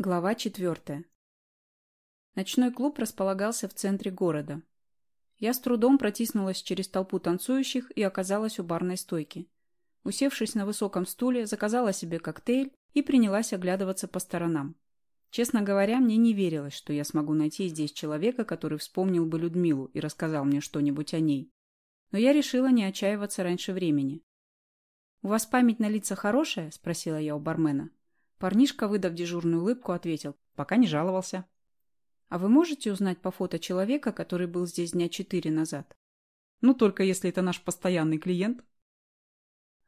Глава четвертая. Ночной клуб располагался в центре города. Я с трудом протиснулась через толпу танцующих и оказалась у барной стойки. Усевшись на высоком стуле, заказала себе коктейль и принялась оглядываться по сторонам. Честно говоря, мне не верилось, что я смогу найти здесь человека, который вспомнил бы Людмилу и рассказал мне что-нибудь о ней. Но я решила не отчаиваться раньше времени. «У вас память на лица хорошая?» – спросила я у бармена. Парнишка, выдав дежурную улыбку, ответил. «Пока не жаловался». «А вы можете узнать по фото человека, который был здесь дня четыре назад?» «Ну, только если это наш постоянный клиент».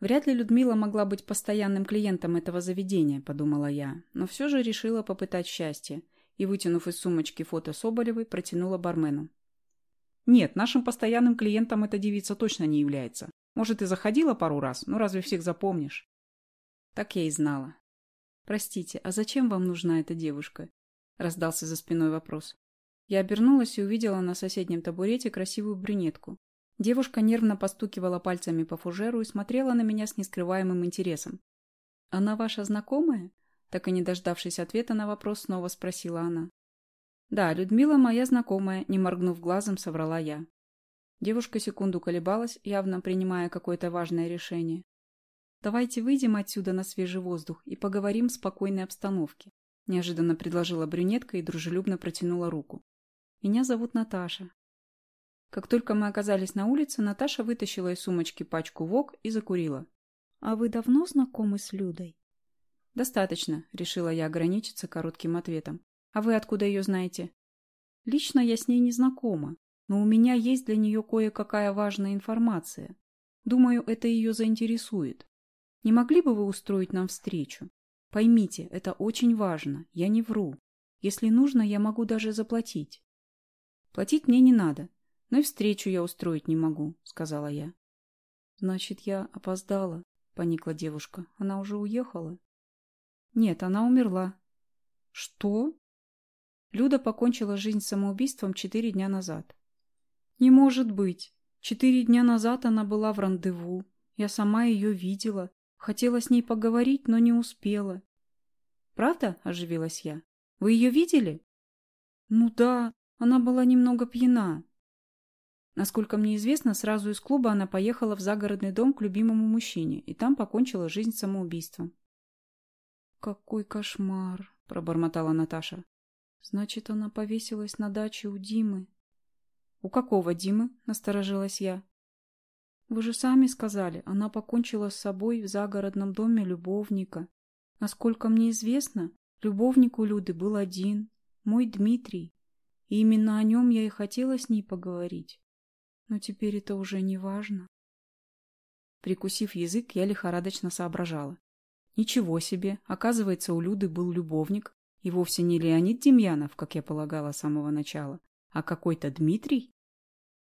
Вряд ли Людмила могла быть постоянным клиентом этого заведения, подумала я, но все же решила попытать счастье и, вытянув из сумочки фото Соболевой, протянула бармену. Нет, нашим постоянным клиентом эта девица точно не является. Может, и заходила пару раз, но разве всех запомнишь? Так я и знала. «Простите, а зачем вам нужна эта девушка?» – раздался за спиной вопрос. Я обернулась и увидела на соседнем табурете красивую брюнетку. Девушка нервно постукивала пальцами по фужеру и смотрела на меня с нескрываемым интересом. «Она ваша знакомая?» Так и не дождавшись ответа на вопрос, снова спросила она. «Да, Людмила моя знакомая», – не моргнув глазом, соврала я. Девушка секунду колебалась, явно принимая какое-то важное решение. «Давайте выйдем отсюда на свежий воздух и поговорим в спокойной обстановке», неожиданно предложила брюнетка и дружелюбно протянула руку. «Меня зовут Наташа». Как только мы оказались на улице, Наташа вытащила из сумочки пачку ВОК и закурила. «А вы давно знакомы с Людой?» «Достаточно», — решила я ограничиться коротким ответом. «А вы откуда ее знаете?» «Лично я с ней не знакома, но у меня есть для нее кое-какая важная информация. Думаю, это ее заинтересует. Не могли бы вы устроить нам встречу? Поймите, это очень важно, я не вру. Если нужно, я могу даже заплатить. Платить мне не надо, но и встречу я устроить не могу, сказала я. Значит, я опоздала, поникла девушка. Она уже уехала? Нет, она умерла. Что? Люда покончила жизнь самоубийством четыре дня назад. Не может быть. Четыре дня назад она была в рандеву. Я сама ее видела. Хотела с ней поговорить, но не успела. «Правда?» – оживилась я. «Вы ее видели?» «Ну да, она была немного пьяна». Насколько мне известно, сразу из клуба она поехала в загородный дом к любимому мужчине и там покончила жизнь самоубийством. «Какой кошмар!» – пробормотала Наташа. «Значит, она повесилась на даче у Димы». «У какого Димы?» – насторожилась я. Вы же сами сказали, она покончила с собой в загородном доме любовника. Насколько мне известно, любовник у Люды был один, мой Дмитрий. И именно о нем я и хотела с ней поговорить. Но теперь это уже не важно. Прикусив язык, я лихорадочно соображала. Ничего себе, оказывается, у Люды был любовник, и вовсе не Леонид Демьянов, как я полагала с самого начала, а какой-то Дмитрий.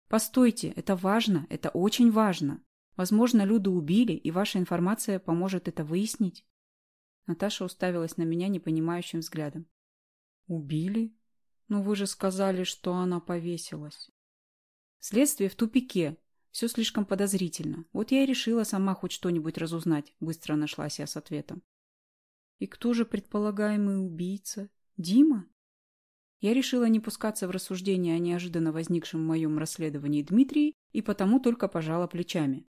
Постойте, это важно, это очень важно. Возможно, Люду убили, и ваша информация поможет это выяснить. Наташа уставилась на меня непонимающим взглядом. Убили? Но вы же сказали, что она повесилась. Следствие в тупике. Все слишком подозрительно. Вот я и решила сама хоть что-нибудь разузнать. Быстро нашлась я с ответом. И кто же предполагаемый убийца? Дима? Я решила не пускаться в рассуждения о неожиданно возникшем в моем расследовании Дмитрии и потому только пожала плечами.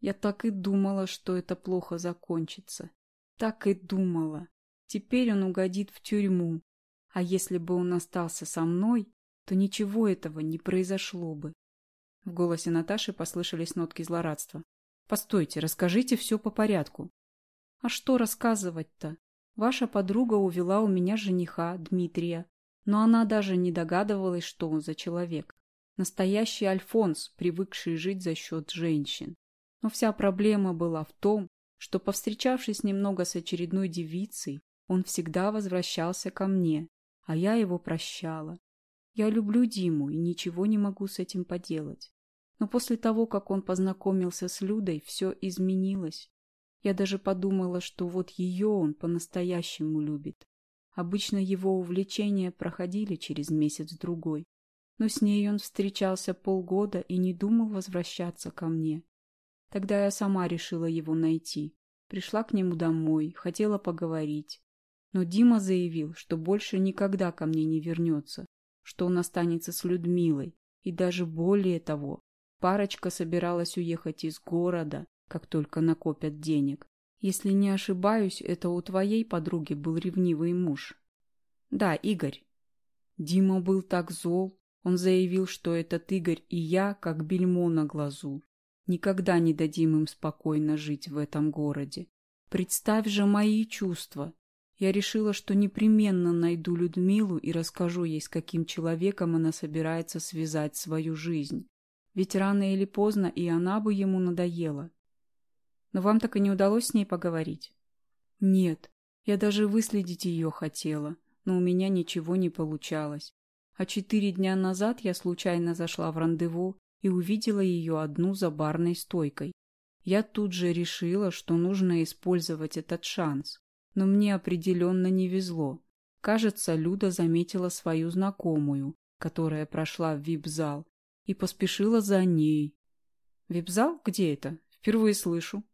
Я так и думала, что это плохо закончится. Так и думала. Теперь он угодит в тюрьму. А если бы он остался со мной, то ничего этого не произошло бы. В голосе Наташи послышались нотки злорадства. «Постойте, расскажите все по порядку». «А что рассказывать-то? Ваша подруга увела у меня жениха, Дмитрия, но она даже не догадывалась, что он за человек. Настоящий Альфонс, привыкший жить за счет женщин. Но вся проблема была в том, что, повстречавшись немного с очередной девицей, он всегда возвращался ко мне, а я его прощала. Я люблю Диму и ничего не могу с этим поделать. Но после того, как он познакомился с Людой, все изменилось. Я даже подумала, что вот ее он по-настоящему любит. Обычно его увлечения проходили через месяц-другой, но с ней он встречался полгода и не думал возвращаться ко мне. Тогда я сама решила его найти. Пришла к нему домой, хотела поговорить. Но Дима заявил, что больше никогда ко мне не вернется, что он останется с Людмилой, и даже более того, парочка собиралась уехать из города, как только накопят денег. Если не ошибаюсь, это у твоей подруги был ревнивый муж. Да, Игорь. Дима был так зол. Он заявил, что этот Игорь и я, как бельмо на глазу. Никогда не дадим им спокойно жить в этом городе. Представь же мои чувства. Я решила, что непременно найду Людмилу и расскажу ей, с каким человеком она собирается связать свою жизнь. Ведь рано или поздно и она бы ему надоела. Но вам так и не удалось с ней поговорить? Нет, я даже выследить ее хотела, но у меня ничего не получалось. А четыре дня назад я случайно зашла в рандеву и увидела ее одну за барной стойкой. Я тут же решила, что нужно использовать этот шанс. Но мне определенно не везло. Кажется, Люда заметила свою знакомую, которая прошла в вип-зал, и поспешила за ней. Вип-зал? Где это? Впервые слышу.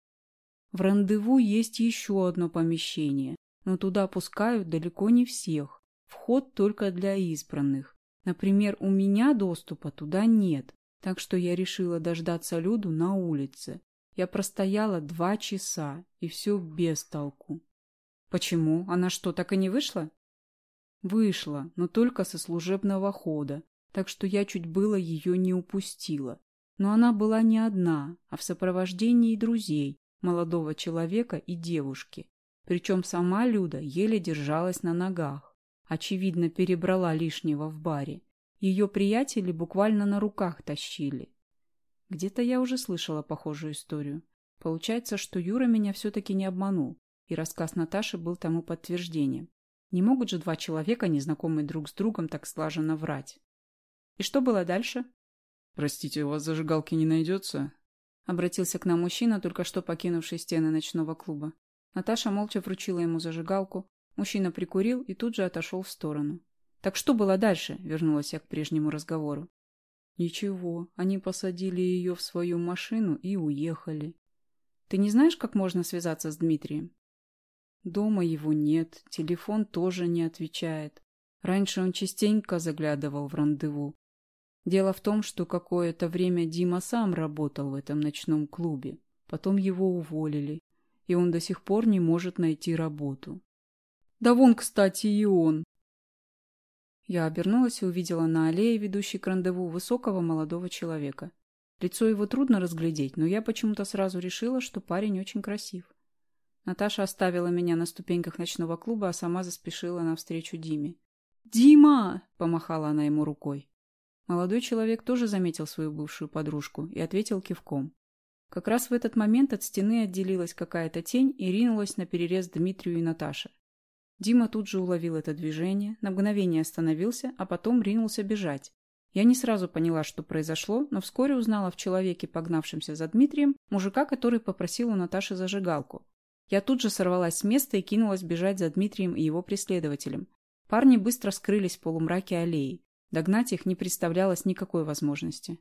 В рандеву есть еще одно помещение, но туда пускают далеко не всех. Вход только для избранных. Например, у меня доступа туда нет, так что я решила дождаться Люду на улице. Я простояла два часа, и все без толку. Почему? Она что, так и не вышла? Вышла, но только со служебного хода, так что я чуть было ее не упустила. Но она была не одна, а в сопровождении друзей, молодого человека и девушки. Причем сама Люда еле держалась на ногах. Очевидно, перебрала лишнего в баре. Ее приятели буквально на руках тащили. Где-то я уже слышала похожую историю. Получается, что Юра меня все-таки не обманул, и рассказ Наташи был тому подтверждением. Не могут же два человека, незнакомые друг с другом, так слаженно врать. И что было дальше? «Простите, у вас зажигалки не найдется?» Обратился к нам мужчина, только что покинувший стены ночного клуба. Наташа молча вручила ему зажигалку. Мужчина прикурил и тут же отошел в сторону. «Так что было дальше?» — вернулась я к прежнему разговору. «Ничего, они посадили ее в свою машину и уехали. Ты не знаешь, как можно связаться с Дмитрием?» «Дома его нет, телефон тоже не отвечает. Раньше он частенько заглядывал в рандеву. Дело в том, что какое-то время Дима сам работал в этом ночном клубе. Потом его уволили, и он до сих пор не может найти работу. Да вон, кстати, и он. Я обернулась и увидела на аллее, ведущей к рандеву, высокого молодого человека. Лицо его трудно разглядеть, но я почему-то сразу решила, что парень очень красив. Наташа оставила меня на ступеньках ночного клуба, а сама заспешила навстречу Диме. «Дима!» — помахала она ему рукой. Молодой человек тоже заметил свою бывшую подружку и ответил кивком. Как раз в этот момент от стены отделилась какая-то тень и ринулась на перерез Дмитрию и Наташе. Дима тут же уловил это движение, на мгновение остановился, а потом ринулся бежать. Я не сразу поняла, что произошло, но вскоре узнала в человеке, погнавшемся за Дмитрием, мужика, который попросил у Наташи зажигалку. Я тут же сорвалась с места и кинулась бежать за Дмитрием и его преследователем. Парни быстро скрылись в полумраке аллеи. Догнать их не представлялось никакой возможности.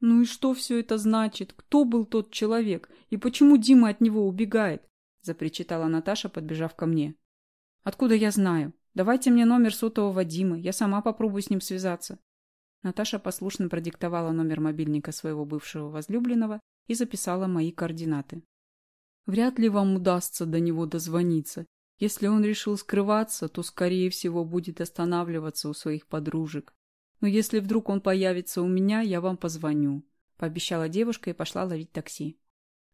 «Ну и что все это значит? Кто был тот человек? И почему Дима от него убегает?» – запричитала Наташа, подбежав ко мне. «Откуда я знаю? Давайте мне номер сотового Димы, я сама попробую с ним связаться». Наташа послушно продиктовала номер мобильника своего бывшего возлюбленного и записала мои координаты. «Вряд ли вам удастся до него дозвониться. Если он решил скрываться, то, скорее всего, будет останавливаться у своих подружек. Но если вдруг он появится у меня, я вам позвоню», — пообещала девушка и пошла ловить такси.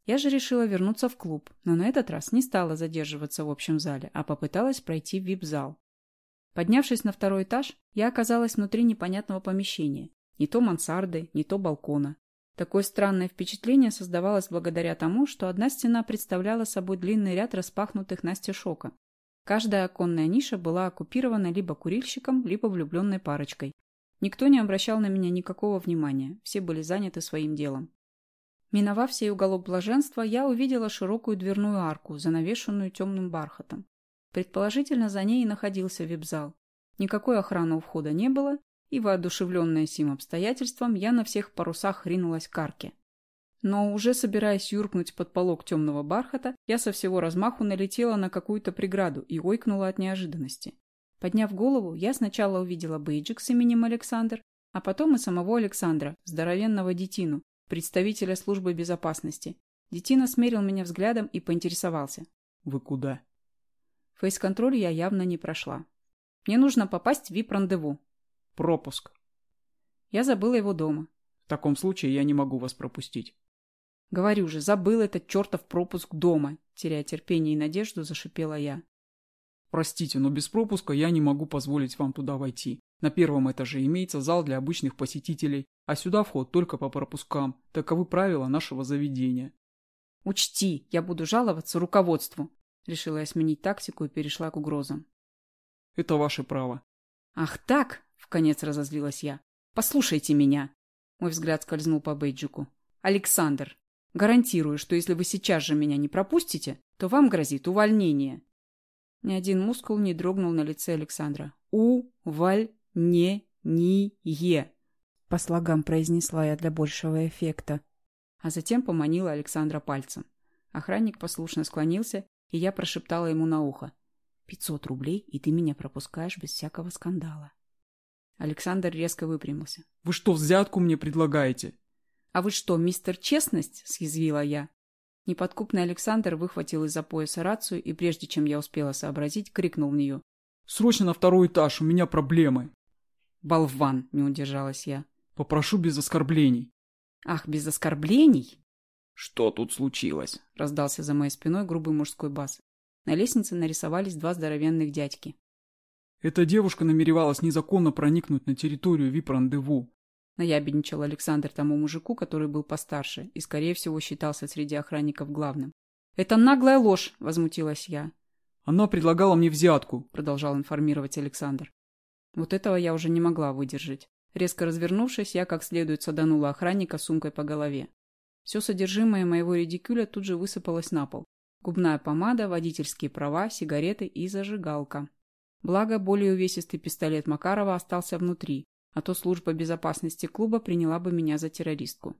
Я же решила вернуться в клуб, но на этот раз не стала задерживаться в общем зале, а попыталась пройти в вип-зал. Поднявшись на второй этаж, я оказалась внутри непонятного помещения. Не то мансарды, не то балкона. Такое странное впечатление создавалось благодаря тому, что одна стена представляла собой длинный ряд распахнутых настежь Каждая оконная ниша была оккупирована либо курильщиком, либо влюбленной парочкой. Никто не обращал на меня никакого внимания, все были заняты своим делом. Миновав сей уголок блаженства, я увидела широкую дверную арку, занавешенную темным бархатом. Предположительно, за ней и находился вип-зал. Никакой охраны у входа не было, и, воодушевленная сим обстоятельством, я на всех парусах ринулась к арке. Но уже собираясь юркнуть под полог темного бархата, я со всего размаху налетела на какую-то преграду и ойкнула от неожиданности. Подняв голову, я сначала увидела бейджик с именем Александр, а потом и самого Александра, здоровенного детину, представителя службы безопасности. Детина смерил меня взглядом и поинтересовался. «Вы куда?» Фейс-контроль я явно не прошла. Мне нужно попасть в вип-рандеву. «Пропуск». Я забыла его дома. «В таком случае я не могу вас пропустить». Говорю же, забыл этот чертов пропуск дома. Теряя терпение и надежду, зашипела я. Простите, но без пропуска я не могу позволить вам туда войти. На первом этаже имеется зал для обычных посетителей, а сюда вход только по пропускам. Таковы правила нашего заведения. Учти, я буду жаловаться руководству. Решила я сменить тактику и перешла к угрозам. Это ваше право. Ах так, вконец разозлилась я. Послушайте меня. Мой взгляд скользнул по бейджику. Александр, гарантирую, что если вы сейчас же меня не пропустите, то вам грозит увольнение. Ни один мускул не дрогнул на лице Александра. «У-валь-не-ни-е», — по слогам произнесла я для большего эффекта. А затем поманила Александра пальцем. Охранник послушно склонился, и я прошептала ему на ухо. «Пятьсот рублей, и ты меня пропускаешь без всякого скандала». Александр резко выпрямился. «Вы что, взятку мне предлагаете?» «А вы что, мистер Честность?» — съязвила я. Неподкупный Александр выхватил из-за пояса рацию и, прежде чем я успела сообразить, крикнул в нее. «Срочно на второй этаж, у меня проблемы!» «Болван!» — не удержалась я. «Попрошу без оскорблений». «Ах, без оскорблений?» «Что тут случилось?» — раздался за моей спиной грубый мужской бас. На лестнице нарисовались два здоровенных дядьки. «Эта девушка намеревалась незаконно проникнуть на территорию вип-рандеву. Наябедничал Александр тому мужику, который был постарше и, скорее всего, считался среди охранников главным. «Это наглая ложь!» – возмутилась я. «Она предлагала мне взятку», – продолжал информировать Александр. Вот этого я уже не могла выдержать. Резко развернувшись, я как следует саданула охранника сумкой по голове. Все содержимое моего редикюля тут же высыпалось на пол. Губная помада, водительские права, сигареты и зажигалка. Благо, более увесистый пистолет Макарова остался внутри, а то служба безопасности клуба приняла бы меня за террористку.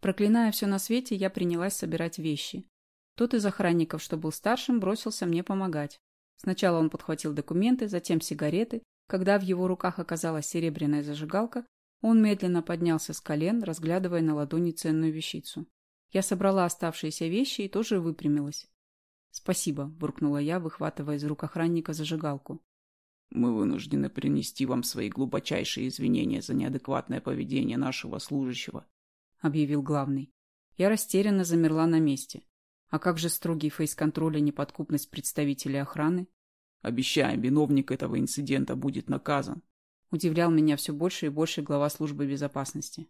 Проклиная все на свете, я принялась собирать вещи. Тот из охранников, что был старшим, бросился мне помогать. Сначала он подхватил документы, затем сигареты. Когда в его руках оказалась серебряная зажигалка, он медленно поднялся с колен, разглядывая на ладони ценную вещицу. Я собрала оставшиеся вещи и тоже выпрямилась. «Спасибо», – буркнула я, выхватывая из рук охранника зажигалку. Мы вынуждены принести вам свои глубочайшие извинения за неадекватное поведение нашего служащего», — объявил главный. Я растерянно замерла на месте. А как же строгий фейс-контроль и неподкупность представителей охраны? «Обещаем, виновник этого инцидента будет наказан», — удивлял меня все больше и больше глава службы безопасности.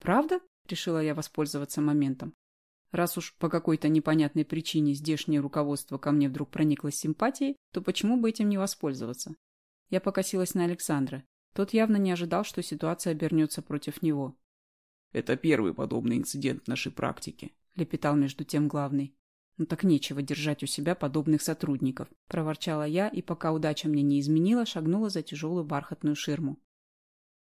«Правда?» — решила я воспользоваться моментом. Раз уж по какой-то непонятной причине здешнее руководство ко мне вдруг прониклось симпатией, то почему бы этим не воспользоваться? Я покосилась на Александра. Тот явно не ожидал, что ситуация обернется против него. «Это первый подобный инцидент в нашей практике», — лепетал между тем главный. «Ну так нечего держать у себя подобных сотрудников», — проворчала я, и пока удача мне не изменила, шагнула за тяжелую бархатную ширму.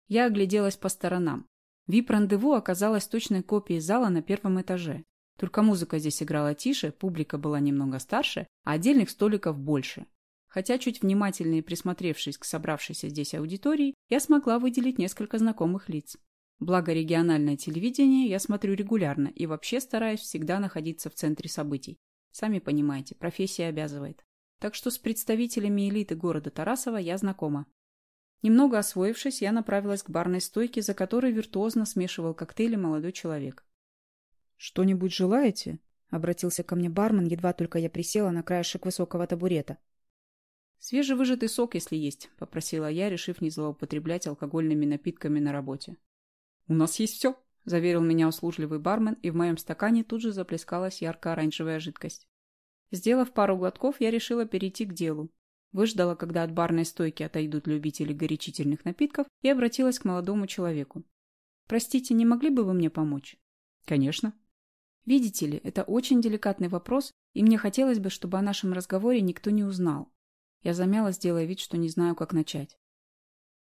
Я огляделась по сторонам. Вип-рандеву оказалась точной копией зала на первом этаже. Только музыка здесь играла тише, публика была немного старше, а отдельных столиков больше. Хотя, чуть внимательнее присмотревшись к собравшейся здесь аудитории, я смогла выделить несколько знакомых лиц. Благо региональное телевидение я смотрю регулярно и вообще стараюсь всегда находиться в центре событий. Сами понимаете, профессия обязывает. Так что с представителями элиты города Тарасова я знакома. Немного освоившись, я направилась к барной стойке, за которой виртуозно смешивал коктейли молодой человек. «Что-нибудь желаете?» — обратился ко мне бармен, едва только я присела на краешек высокого табурета. «Свежевыжатый сок, если есть», — попросила я, решив не злоупотреблять алкогольными напитками на работе. «У нас есть все», — заверил меня услужливый бармен, и в моем стакане тут же заплескалась ярко-оранжевая жидкость. Сделав пару глотков, я решила перейти к делу. Выждала, когда от барной стойки отойдут любители горячительных напитков, и обратилась к молодому человеку. «Простите, не могли бы вы мне помочь?» «Конечно». «Видите ли, это очень деликатный вопрос, и мне хотелось бы, чтобы о нашем разговоре никто не узнал. Я замялась, делая вид, что не знаю, как начать.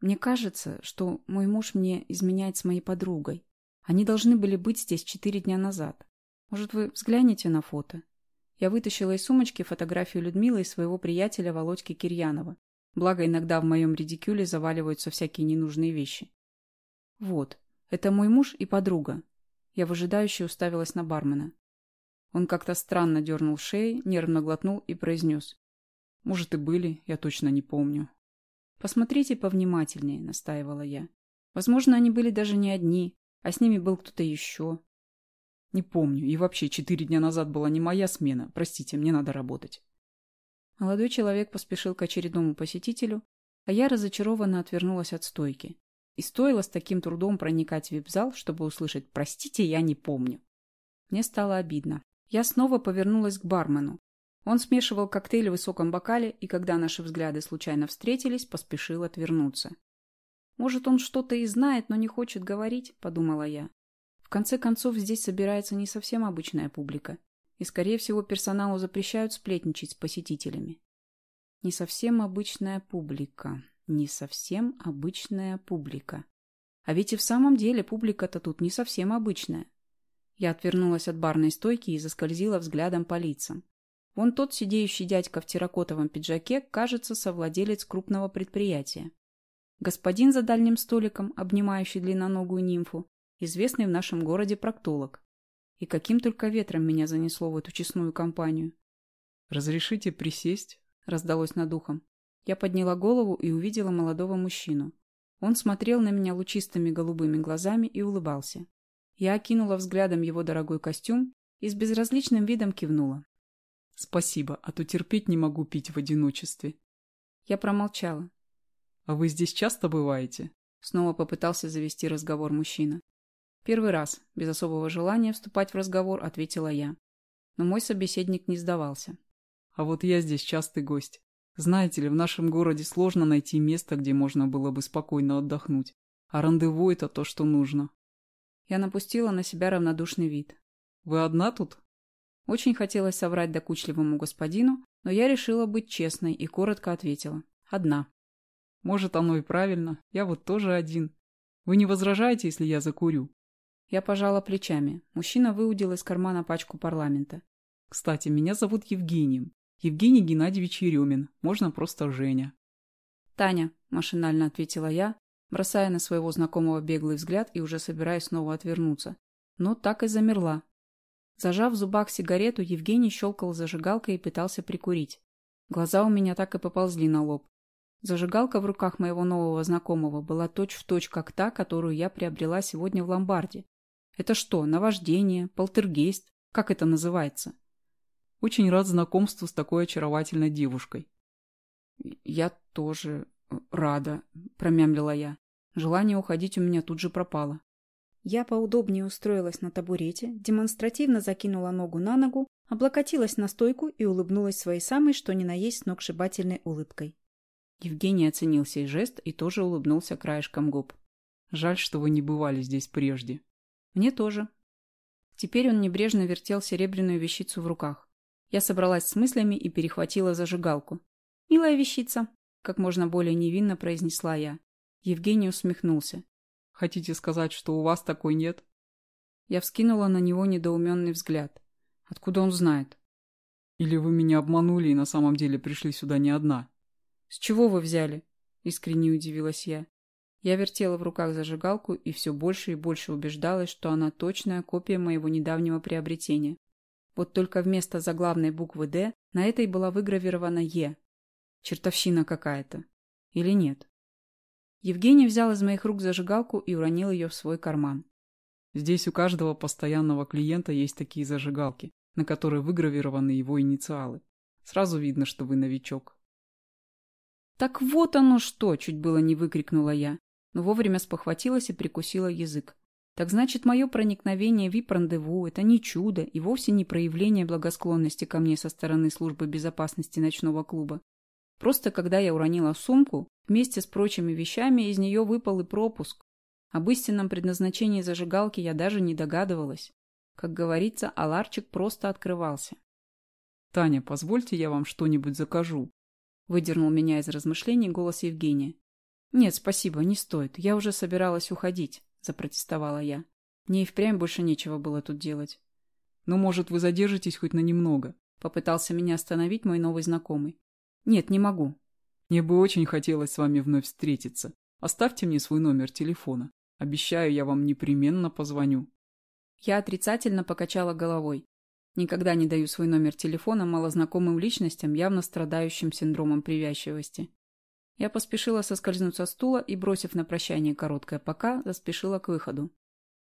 Мне кажется, что мой муж мне изменяет с моей подругой. Они должны были быть здесь четыре дня назад. Может, вы взглянете на фото? Я вытащила из сумочки фотографию Людмилы и своего приятеля Володьки Кирьянова. Благо, иногда в моем редикюле заваливаются всякие ненужные вещи. Вот, это мой муж и подруга. Я выжидающе уставилась на бармена. Он как-то странно дернул шеей, нервно глотнул и произнес. Может, и были, я точно не помню. Посмотрите повнимательнее, настаивала я. Возможно, они были даже не одни, а с ними был кто-то еще. Не помню. И вообще, четыре дня назад была не моя смена. Простите, мне надо работать. Молодой человек поспешил к очередному посетителю, а я разочарованно отвернулась от стойки. И стоило с таким трудом проникать в вип-зал, чтобы услышать «Простите, я не помню». Мне стало обидно. Я снова повернулась к бармену. Он смешивал коктейль в высоком бокале, и когда наши взгляды случайно встретились, поспешил отвернуться. «Может, он что-то и знает, но не хочет говорить», — подумала я. В конце концов, здесь собирается не совсем обычная публика, и, скорее всего, персоналу запрещают сплетничать с посетителями. Не совсем обычная публика. Не совсем обычная публика. А ведь и в самом деле публика-то тут не совсем обычная. Я отвернулась от барной стойки и заскользила взглядом по лицам. Вон тот сидеющий дядька в терракотовом пиджаке, кажется, совладелец крупного предприятия. Господин за дальним столиком, обнимающий длинноногую нимфу, известный в нашем городе проктолог. И каким только ветром меня занесло в эту честную компанию. «Разрешите присесть?» — раздалось над ухом. Я подняла голову и увидела молодого мужчину. Он смотрел на меня лучистыми голубыми глазами и улыбался. Я окинула взглядом его дорогой костюм и с безразличным видом кивнула. «Спасибо, а то терпеть не могу пить в одиночестве». Я промолчала. «А вы здесь часто бываете?» Снова попытался завести разговор мужчина. Первый раз, без особого желания вступать в разговор, ответила я. Но мой собеседник не сдавался. А вот я здесь частый гость. Знаете ли, в нашем городе сложно найти место, где можно было бы спокойно отдохнуть. А рандеву – это то, что нужно. Я напустила на себя равнодушный вид. Вы одна тут? Очень хотелось соврать докучливому господину, но я решила быть честной и коротко ответила. Одна. Может, оно и правильно. Я вот тоже один. Вы не возражаете, если я закурю? Я пожала плечами. Мужчина выудил из кармана пачку парламента. «Кстати, меня зовут Евгением. Евгений Геннадьевич Еремин. Можно просто Женя». «Таня», – машинально ответила я, бросая на своего знакомого беглый взгляд и уже собираясь снова отвернуться. Но так и замерла. Зажав в зубах сигарету, Евгений щелкал зажигалкой и пытался прикурить. Глаза у меня так и поползли на лоб. Зажигалка в руках моего нового знакомого была точь-в-точь точь как та, которую я приобрела сегодня в ломбарде. Это что, наваждение, полтергейст? Как это называется? Очень рад знакомству с такой очаровательной девушкой. Я тоже э, рада, промямлила я. Желание уходить у меня тут же пропало. Я поудобнее устроилась на табурете, демонстративно закинула ногу на ногу, облокотилась на стойку и улыбнулась своей самой, что ни на есть сногсшибательной улыбкой. Евгений оценил сей жест и тоже улыбнулся краешком губ. «Жаль, что вы не бывали здесь прежде», мне тоже. Теперь он небрежно вертел серебряную вещицу в руках. Я собралась с мыслями и перехватила зажигалку. «Милая вещица», — как можно более невинно произнесла я. Евгений усмехнулся. «Хотите сказать, что у вас такой нет?» Я вскинула на него недоуменный взгляд. Откуда он знает? «Или вы меня обманули и на самом деле пришли сюда не одна?» «С чего вы взяли?» — искренне удивилась я. Я вертела в руках зажигалку и все больше и больше убеждалась, что она точная копия моего недавнего приобретения. Вот только вместо заглавной буквы «Д» на этой была выгравирована «Е». Чертовщина какая-то. Или нет? Евгений взял из моих рук зажигалку и уронил ее в свой карман. Здесь у каждого постоянного клиента есть такие зажигалки, на которые выгравированы его инициалы. Сразу видно, что вы новичок. «Так вот оно что!» – чуть было не выкрикнула я но вовремя спохватилась и прикусила язык. Так значит, мое проникновение в вип-рандеву – это не чудо и вовсе не проявление благосклонности ко мне со стороны службы безопасности ночного клуба. Просто когда я уронила сумку, вместе с прочими вещами из нее выпал и пропуск. Об истинном предназначении зажигалки я даже не догадывалась. Как говорится, аларчик просто открывался. «Таня, позвольте я вам что-нибудь закажу?» Выдернул меня из размышлений голос Евгения. «Нет, спасибо, не стоит. Я уже собиралась уходить», – запротестовала я. Мне и впрямь больше нечего было тут делать. «Ну, может, вы задержитесь хоть на немного?» Попытался меня остановить мой новый знакомый. «Нет, не могу». «Мне бы очень хотелось с вами вновь встретиться. Оставьте мне свой номер телефона. Обещаю, я вам непременно позвоню». Я отрицательно покачала головой. Никогда не даю свой номер телефона малознакомым личностям, явно страдающим синдромом привязчивости. Я поспешила соскользнуть со стула и, бросив на прощание короткое «пока», заспешила к выходу.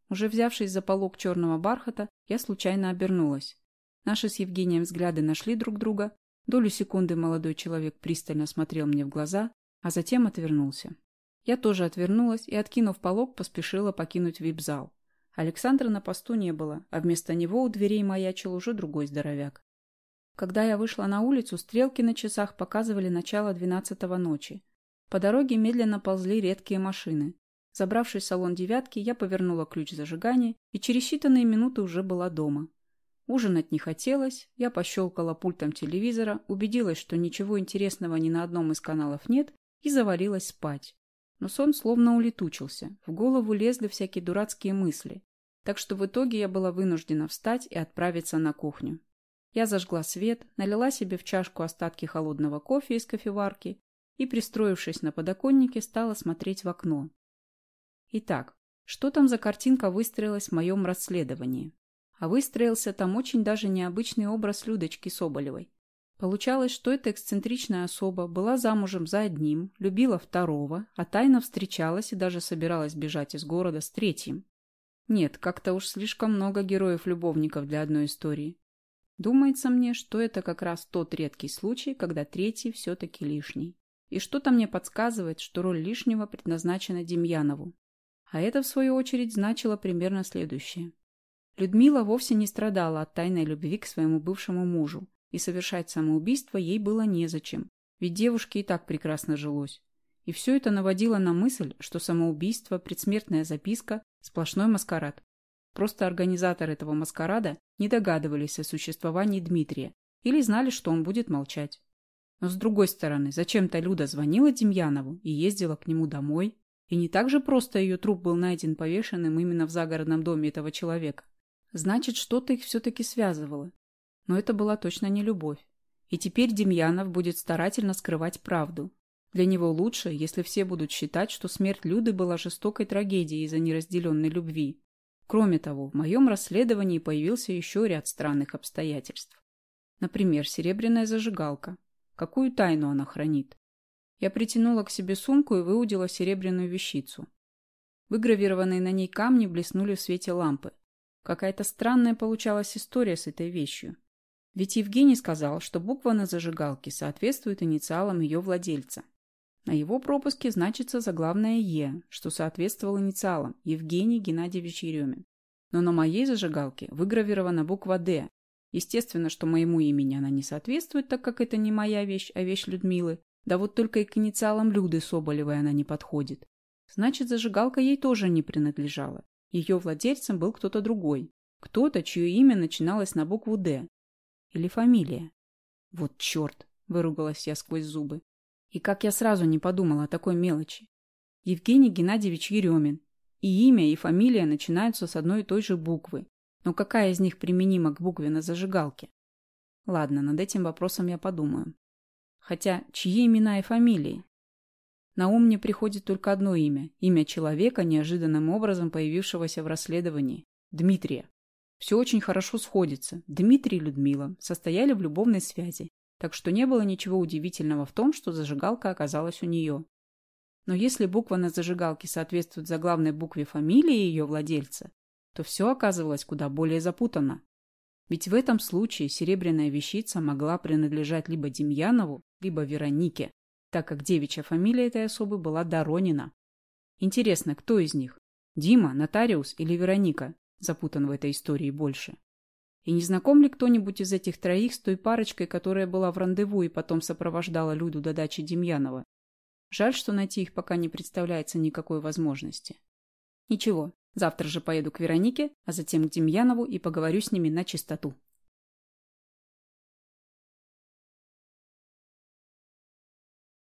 Уже взявшись за полог черного бархата, я случайно обернулась. Наши с Евгением взгляды нашли друг друга. Долю секунды молодой человек пристально смотрел мне в глаза, а затем отвернулся. Я тоже отвернулась и, откинув полог, поспешила покинуть вип-зал. Александра на посту не было, а вместо него у дверей маячил уже другой здоровяк. Когда я вышла на улицу, стрелки на часах показывали начало двенадцатого ночи. По дороге медленно ползли редкие машины. Забравшись в салон «девятки», я повернула ключ зажигания и через считанные минуты уже была дома. Ужинать не хотелось, я пощелкала пультом телевизора, убедилась, что ничего интересного ни на одном из каналов нет, и завалилась спать. Но сон словно улетучился, в голову лезли всякие дурацкие мысли. Так что в итоге я была вынуждена встать и отправиться на кухню. Я зажгла свет, налила себе в чашку остатки холодного кофе из кофеварки и, пристроившись на подоконнике, стала смотреть в окно. Итак, что там за картинка выстроилась в моем расследовании? А выстроился там очень даже необычный образ Людочки Соболевой. Получалось, что эта эксцентричная особа была замужем за одним, любила второго, а тайно встречалась и даже собиралась бежать из города с третьим. Нет, как-то уж слишком много героев-любовников для одной истории. Думается мне, что это как раз тот редкий случай, когда третий все-таки лишний. И что-то мне подсказывает, что роль лишнего предназначена Демьянову. А это, в свою очередь, значило примерно следующее. Людмила вовсе не страдала от тайной любви к своему бывшему мужу, и совершать самоубийство ей было незачем, ведь девушке и так прекрасно жилось. И все это наводило на мысль, что самоубийство, предсмертная записка – сплошной маскарад. Просто организаторы этого маскарада не догадывались о существовании Дмитрия или знали, что он будет молчать. Но с другой стороны, зачем-то Люда звонила Демьянову и ездила к нему домой. И не так же просто ее труп был найден повешенным именно в загородном доме этого человека. Значит, что-то их все-таки связывало. Но это была точно не любовь. И теперь Демьянов будет старательно скрывать правду. Для него лучше, если все будут считать, что смерть Люды была жестокой трагедией из-за неразделенной любви. Кроме того, в моем расследовании появился еще ряд странных обстоятельств. Например, серебряная зажигалка. Какую тайну она хранит? Я притянула к себе сумку и выудила серебряную вещицу. Выгравированные на ней камни блеснули в свете лампы. Какая-то странная получалась история с этой вещью. Ведь Евгений сказал, что буква на зажигалке соответствует инициалам ее владельца. На его пропуске значится заглавное «Е», что соответствовало инициалам Евгений Геннадьевич Еремин. Но на моей зажигалке выгравирована буква «Д». Естественно, что моему имени она не соответствует, так как это не моя вещь, а вещь Людмилы. Да вот только и к инициалам Люды Соболевой она не подходит. Значит, зажигалка ей тоже не принадлежала. Ее владельцем был кто-то другой. Кто-то, чье имя начиналось на букву «Д», или фамилия? Вот черт, выругалась я сквозь зубы. И как я сразу не подумала о такой мелочи. Евгений Геннадьевич Еремин. И имя, и фамилия начинаются с одной и той же буквы. Но какая из них применима к букве на зажигалке? Ладно, над этим вопросом я подумаю. Хотя, чьи имена и фамилии? На ум мне приходит только одно имя. Имя человека, неожиданным образом появившегося в расследовании. Дмитрия. Все очень хорошо сходится. Дмитрий и Людмила состояли в любовной связи, так что не было ничего удивительного в том, что зажигалка оказалась у нее. Но если буква на зажигалке соответствует заглавной букве фамилии ее владельца, то все оказывалось куда более запутанно. Ведь в этом случае серебряная вещица могла принадлежать либо Демьянову, либо Веронике, так как девичья фамилия этой особы была Доронина. Интересно, кто из них? Дима, нотариус или Вероника? запутан в этой истории больше. И не знаком ли кто-нибудь из этих троих с той парочкой, которая была в рандеву и потом сопровождала Люду до дачи Демьянова? Жаль, что найти их пока не представляется никакой возможности. Ничего, завтра же поеду к Веронике, а затем к Демьянову и поговорю с ними на чистоту.